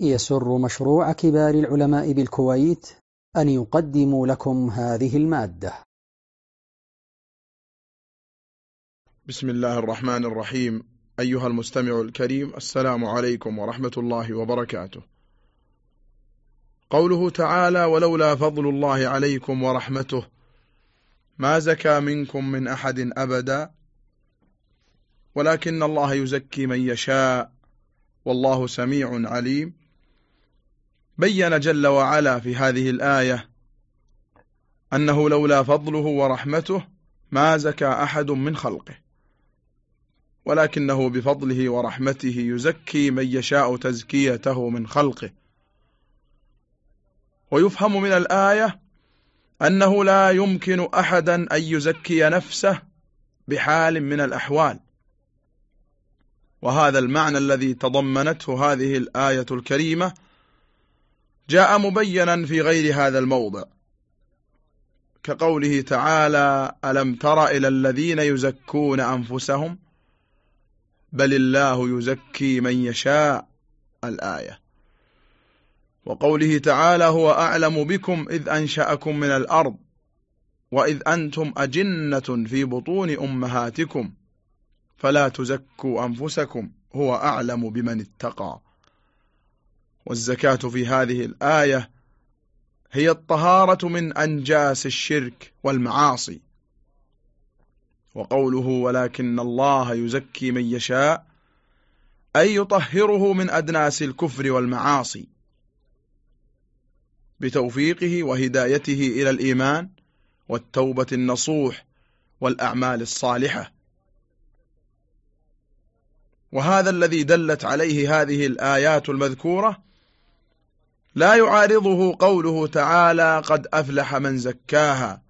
يسر مشروع كبار العلماء بالكويت أن يقدم لكم هذه المادة. بسم الله الرحمن الرحيم. أيها المستمع الكريم السلام عليكم ورحمة الله وبركاته. قوله تعالى ولولا فضل الله عليكم ورحمته ما زكى منكم من أحد أبدا ولكن الله يزكي من يشاء والله سميع عليم. بين جل وعلا في هذه الآية أنه لولا فضله ورحمته ما زكى أحد من خلقه ولكنه بفضله ورحمته يزكي من يشاء تزكيته من خلقه. ويفهم من الآية أنه لا يمكن أحدا أن يزكي نفسه بحال من الأحوال. وهذا المعنى الذي تضمنته هذه الآية الكريمة جاء مبينا في غير هذا الموضع. كقوله تعالى ألم تر إلى الذين يزكون أنفسهم؟ بل الله يزكي من يشاء. الآية. وقوله تعالى هو أعلم بكم إذ أنشأكم من الأرض وإذ أنتم أجنة في بطون أمهاتكم فلا تزكوا أنفسكم هو أعلم بمن اتقى. والزكاة في هذه الآية هي الطهارة من أنجاس الشرك والمعاصي. وقوله ولكن الله يزكي من يشاء أي يطهره من أدناس الكفر والمعاصي. بتوفيقه وهدايته إلى الإيمان والتوبة النصوح والأعمال الصالحة. وهذا الذي دلت عليه هذه الآيات المذكورة لا يعارضه قوله تعالى قد أفلح من زكاها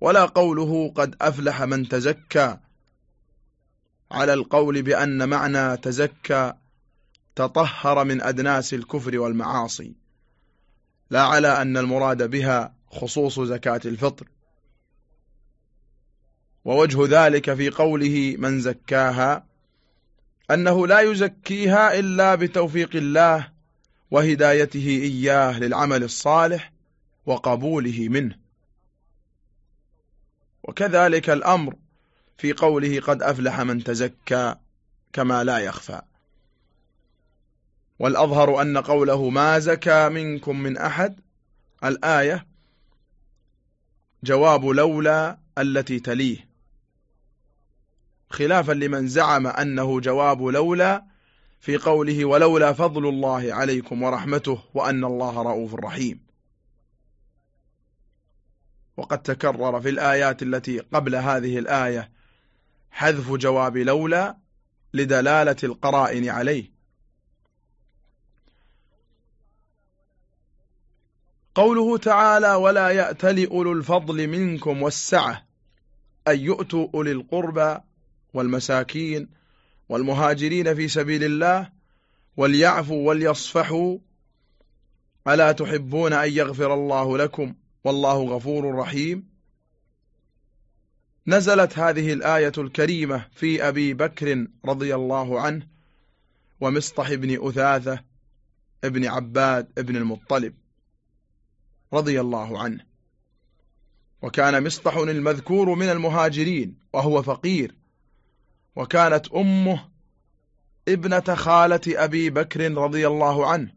ولا قوله قد أفلح من تزكى على القول بأن معنى تزكى تطهر من أدناس الكفر والمعاصي لا على أن المراد بها خصوص زكاة الفطر. ووجه ذلك في قوله من زكاها أنه لا يزكيها إلا بتوفيق الله وهدايته إياه للعمل الصالح وقبوله منه. وكذلك الأمر في قوله قد أفلح من تزكى كما لا يخفى. والأظهر أن قوله ما زكى منكم من أحد الآية جواب لولا التي تليه. خلافا لمن زعم أنه جواب لولا في قوله ولولا فضل الله عليكم ورحمته وأن الله رؤوف رحيم. وقد تكرر في الآيات التي قبل هذه الآية حذف جواب لولا لدلالة القرائن عليه. قوله تعالى ولا يأتل أولو الفضل منكم والسعة أن يؤتوا أولي القربى والمساكين والمهاجرين في سبيل الله وليعفوا وليصفحوا. ألا تحبون أن يغفر الله لكم؟ والله غفور رحيم. نزلت هذه الآية الكريمة في أبي بكر رضي الله عنه ومصطح بن أثاثة ابن عباد ابن المطلب رضي الله عنه. وكان مصطح المذكور من المهاجرين وهو فقير. وكانت أمه ابنة خالة أبي بكر رضي الله عنه.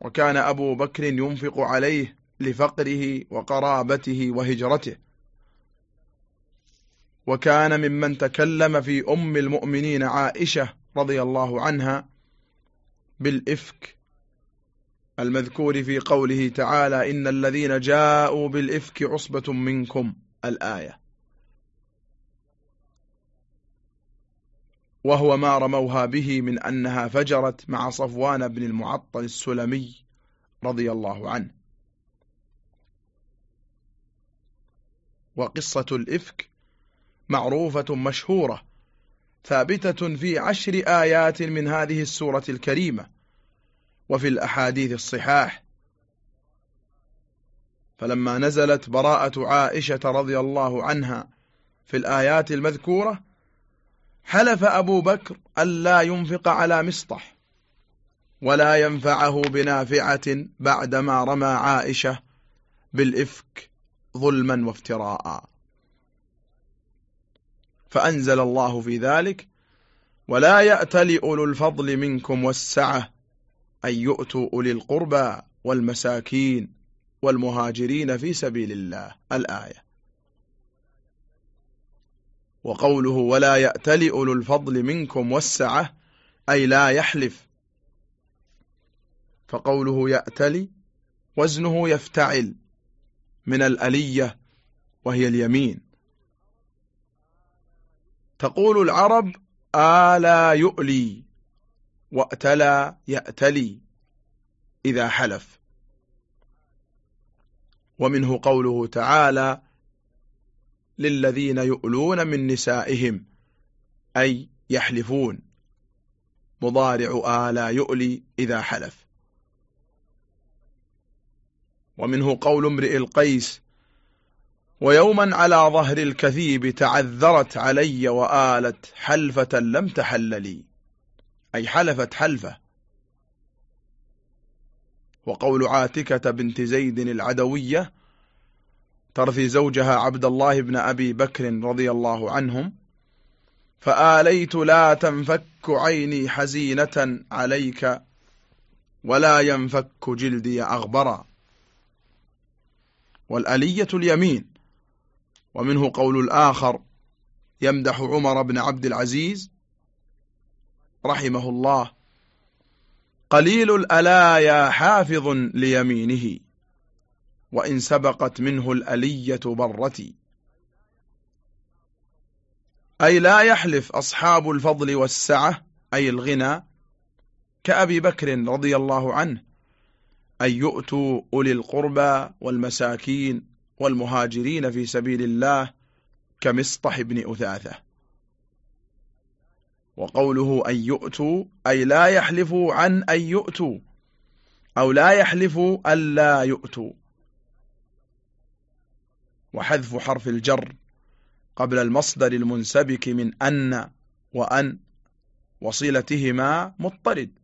وكان أبو بكر ينفق عليه لفقره وقرابته وهجرته. وكان ممن تكلم في أم المؤمنين عائشة رضي الله عنها بالإفك المذكور في قوله تعالى إن الذين جاءوا بالإفك عصبة منكم الآية. وهو ما رموها به من أنها فجرت مع صفوان بن المعطل السلمي رضي الله عنه. وقصة الإفك معروفة مشهورة ثابتة في عشر آيات من هذه السورة الكريمة وفي الأحاديث الصحاح. فلما نزلت براءة عائشة رضي الله عنها في الآيات المذكورة حلف أبو بكر ألا ينفق على مسطح ولا ينفعه بنافعة بعدما رمى عائشة بالإفك ظلما وافتراء. فأنزل الله في ذلك ولا يأتل أولو الفضل منكم والسعة أن يؤتوا أولي القربى والمساكين والمهاجرين في سبيل الله. الآية. وقوله ولا يأتل أولو الفضل منكم والسعة أي لا يحلف. فقوله يأتلي وزنه يفتعل من الألية وهي اليمين. تقول العرب آلا يؤلي وأتلى يأتلي إذا حلف. ومنه قوله تعالى للذين يؤلون من نسائهم أي يحلفون. مضارع آلا يؤلي إذا حلف. ومنه قول امرئ القيس ويوما على ظهر الكثيب تعذرت علي وآلت حلفة لم تحل لي. أي حلفت حلفة. وقول عاتكة بنت زيد العدوية ترثي زوجها عبد الله بن أبي بكر رضي الله عنهم فآليت لا تنفك عيني حزينة عليك ولا ينفك جلدي أغبرا. والألية اليمين ومنه قول الآخر يمدح عمر بن عبد العزيز رحمه الله قليل الألايا حافظ ليمينه. وإن سبقت منه الألية برتي. أي لا يحلف أصحاب الفضل والسعة أي الغنى كأبي بكر رضي الله عنه أن يؤتوا أولي القربى والمساكين والمهاجرين في سبيل الله كمسطح بن أثاثة. وقوله أن يؤتوا أي لا يحلفوا عن أن يؤتوا أو لا يحلفوا ألا يؤتوا. وحذف حرف الجر قبل المصدر المنسبك من أن وأن وصلتهما مضطرد.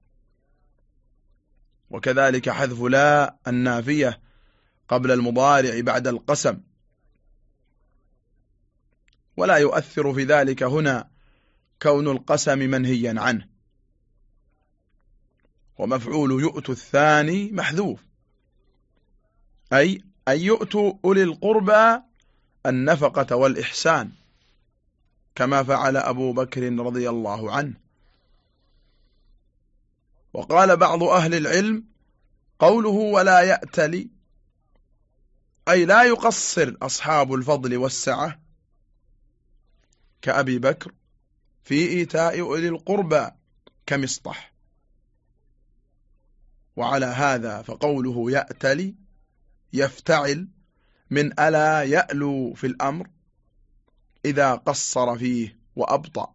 وكذلك حذف لا النافية قبل المضارع بعد القسم. ولا يؤثر في ذلك هنا كون القسم منهيا عنه. ومفعول يؤت الثاني محذوف. أي أن يؤتوا أولي القربى النفقة والإحسان كما فعل أبو بكر رضي الله عنه. وقال بعض أهل العلم قوله ولا يأتلي أي لا يقصر أصحاب الفضل والسعة كأبي بكر في إيتاء أولي القربى كمسطح وعلى هذا فقوله يأتلي يفتعل من ألا يألو في الأمر إذا قصر فيه وأبطأ.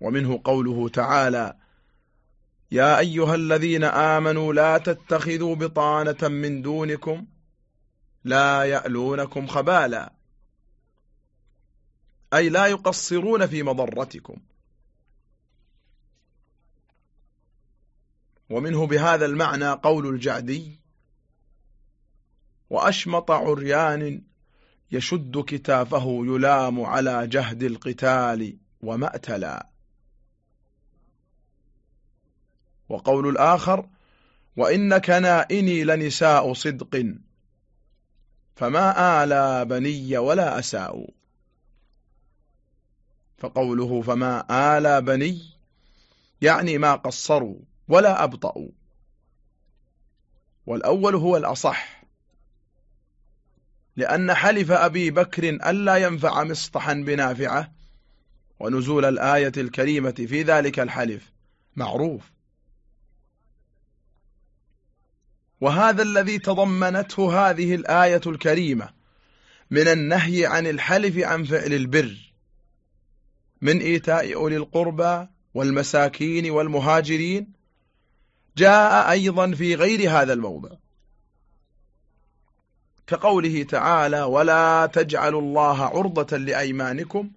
ومنه قوله تعالى يا أيها الذين آمنوا لا تتخذوا بطانة من دونكم لا يألونكم خبالا أي لا يقصرون في مضرتكم. ومنه بهذا المعنى قول الجعدي وأشمط عريان يشد كتافه يلام على جهد القتال ومأتلا. وقول الآخر وإن كنائني لنساء صدق فما آلى بني ولا أساء. فقوله فما آلى بني يعني ما قصروا. ولا أبطأوا والأول هو الأصح. لأن حلف أبي بكر ألا ينفع مصطحا بنافعة. ونزول الآية الكريمة في ذلك الحلف معروف. وهذا الذي تضمنته هذه الآية الكريمة من النهي عن الحلف عن فعل البر. من إيتاء أولي القربى والمساكين والمهاجرين جاء أيضا في غير هذا الموضع. كقوله تعالى ولا تجعلوا الله عرضة لأيمانكم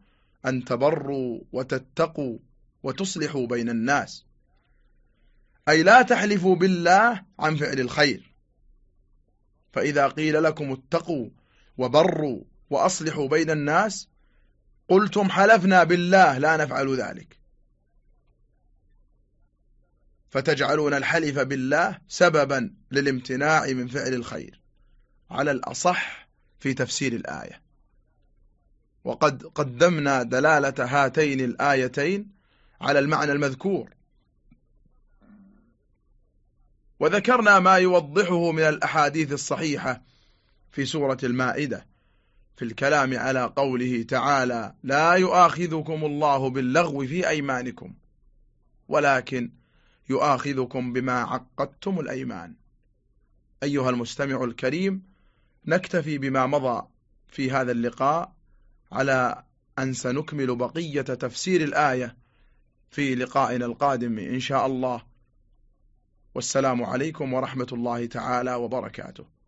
أن تبروا وتتقوا وتصلحوا بين الناس. أي لا تحلفوا بالله عن فعل الخير. فإذا قيل لكم اتقوا وبروا وأصلحوا بين الناس قلتم حلفنا بالله لا نفعل ذلك. فتجعلون الحلف بالله سببا للامتناع من فعل الخير على الأصح في تفسير الآية. وقد قدمنا دلالة هاتين الآيتين على المعنى المذكور. وذكرنا ما يوضحه من الأحاديث الصحيحة في سورة المائدة في الكلام على قوله تعالى لا يؤاخذكم الله باللغو في أيمانكم ولكن يؤاخذكم بما عقدتم الأيمان. أيها المستمع الكريم نكتفي بما مضى في هذا اللقاء على أن سنكمل بقية تفسير الآية في لقائنا القادم إن شاء الله. والسلام عليكم ورحمة الله تعالى وبركاته.